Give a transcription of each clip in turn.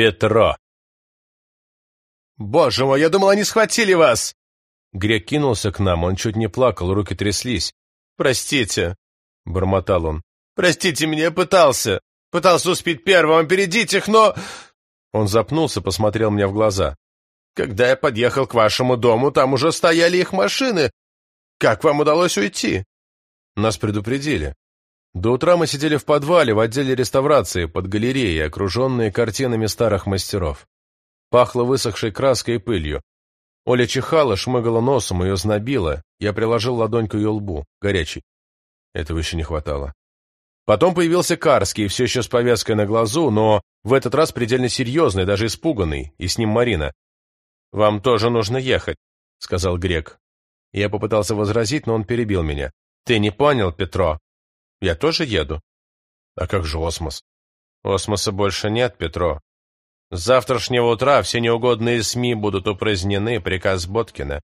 Петро. «Боже мой, я думал, они схватили вас!» Грек кинулся к нам, он чуть не плакал, руки тряслись. «Простите», — бормотал он. «Простите меня, я пытался. Пытался успеть первым, опередить их, но...» Он запнулся, посмотрел мне в глаза. «Когда я подъехал к вашему дому, там уже стояли их машины. Как вам удалось уйти?» Нас предупредили. До утра мы сидели в подвале в отделе реставрации под галереей, окруженные картинами старых мастеров. Пахло высохшей краской и пылью. Оля чихала, шмыгала носом, ее знобило. Я приложил ладонь к ее лбу, горячий. Этого еще не хватало. Потом появился Карский, все еще с повязкой на глазу, но в этот раз предельно серьезный, даже испуганный, и с ним Марина. «Вам тоже нужно ехать», — сказал Грек. Я попытался возразить, но он перебил меня. «Ты не понял, Петро. Я тоже еду». «А как же Осмос?» «Осмоса больше нет, Петро. С завтрашнего утра все неугодные СМИ будут упразднены, приказ Боткина.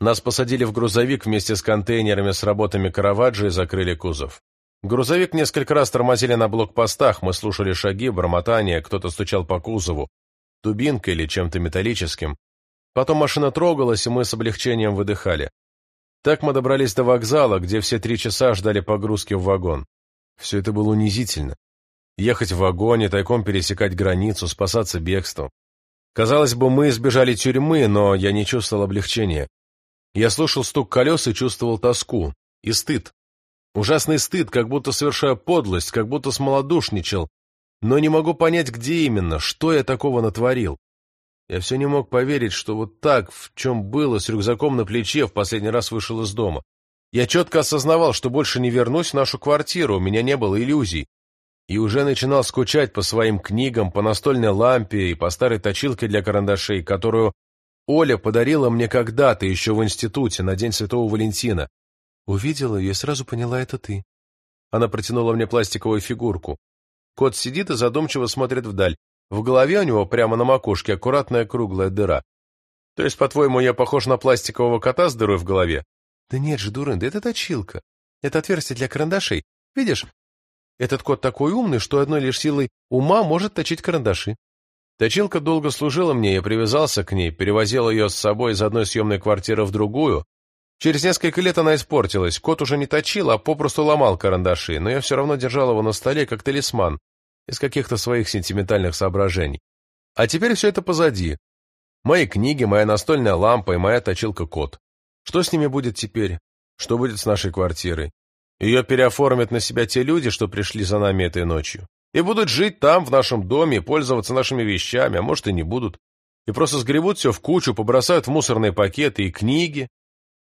Нас посадили в грузовик вместе с контейнерами с работами Караваджо и закрыли кузов. Грузовик несколько раз тормозили на блокпостах, мы слушали шаги, бормотания, кто-то стучал по кузову, дубинкой или чем-то металлическим. Потом машина трогалась, и мы с облегчением выдыхали. Так мы добрались до вокзала, где все три часа ждали погрузки в вагон. Все это было унизительно. Ехать в вагоне, тайком пересекать границу, спасаться бегством. Казалось бы, мы избежали тюрьмы, но я не чувствовал облегчения. Я слушал стук колес и чувствовал тоску. И стыд. Ужасный стыд, как будто совершая подлость, как будто смолодушничал. Но не могу понять, где именно, что я такого натворил. Я все не мог поверить, что вот так, в чем было, с рюкзаком на плече, в последний раз вышел из дома. Я четко осознавал, что больше не вернусь в нашу квартиру, у меня не было иллюзий и уже начинал скучать по своим книгам, по настольной лампе и по старой точилке для карандашей, которую Оля подарила мне когда-то еще в институте на День Святого Валентина. Увидела ее и сразу поняла, это ты. Она протянула мне пластиковую фигурку. Кот сидит и задумчиво смотрит вдаль. В голове у него прямо на макушке аккуратная круглая дыра. То есть, по-твоему, я похож на пластикового кота с дырой в голове? Да нет же, дурында, это точилка. Это отверстие для карандашей. Видишь, этот кот такой умный, что одной лишь силой ума может точить карандаши. Точилка долго служила мне, я привязался к ней, перевозил ее с собой из одной съемной квартиры в другую. Через несколько лет она испортилась, кот уже не точил, а попросту ломал карандаши, но я все равно держал его на столе, как талисман, из каких-то своих сентиментальных соображений. А теперь все это позади. Мои книги, моя настольная лампа и моя точилка-кот. Что с ними будет теперь? Что будет с нашей квартирой? Ее переоформят на себя те люди, что пришли за нами этой ночью. И будут жить там, в нашем доме, пользоваться нашими вещами, а может и не будут. И просто сгребут все в кучу, побросают в мусорные пакеты и книги,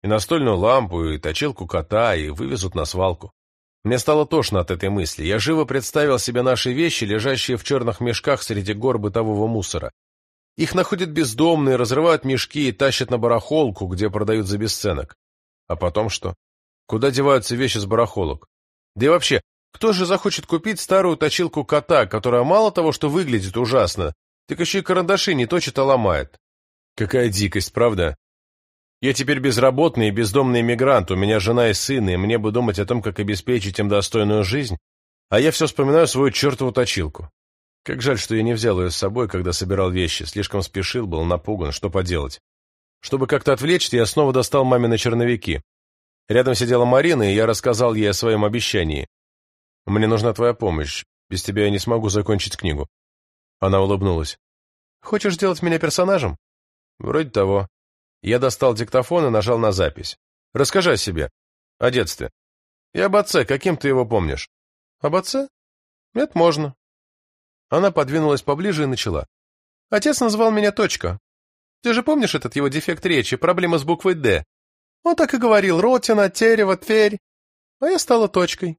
и настольную лампу, и точилку кота, и вывезут на свалку. Мне стало тошно от этой мысли. Я живо представил себе наши вещи, лежащие в черных мешках среди гор бытового мусора. Их находят бездомные, разрывают мешки и тащат на барахолку, где продают за бесценок. А потом что? Куда деваются вещи с барахолок? Да и вообще, кто же захочет купить старую точилку кота, которая мало того, что выглядит ужасно, так еще и карандаши не точит, а ломает? Какая дикость, правда? Я теперь безработный и бездомный иммигрант, у меня жена и сын, и мне бы думать о том, как обеспечить им достойную жизнь, а я все вспоминаю свою чертову точилку. Как жаль, что я не взял ее с собой, когда собирал вещи, слишком спешил, был напуган, что поделать. Чтобы как-то отвлечься, я снова достал мамины черновики. Рядом сидела Марина, и я рассказал ей о своем обещании. «Мне нужна твоя помощь. Без тебя я не смогу закончить книгу». Она улыбнулась. «Хочешь сделать меня персонажем?» «Вроде того». Я достал диктофон и нажал на запись. «Расскажи о себе. О детстве. И об отце. Каким ты его помнишь?» «Об отце? Нет, можно». Она подвинулась поближе и начала. «Отец назвал меня Точка. Ты же помнишь этот его дефект речи, проблема с буквой «Д»? Он так и говорил, Ротина, Терево, Тверь. А я стала точкой.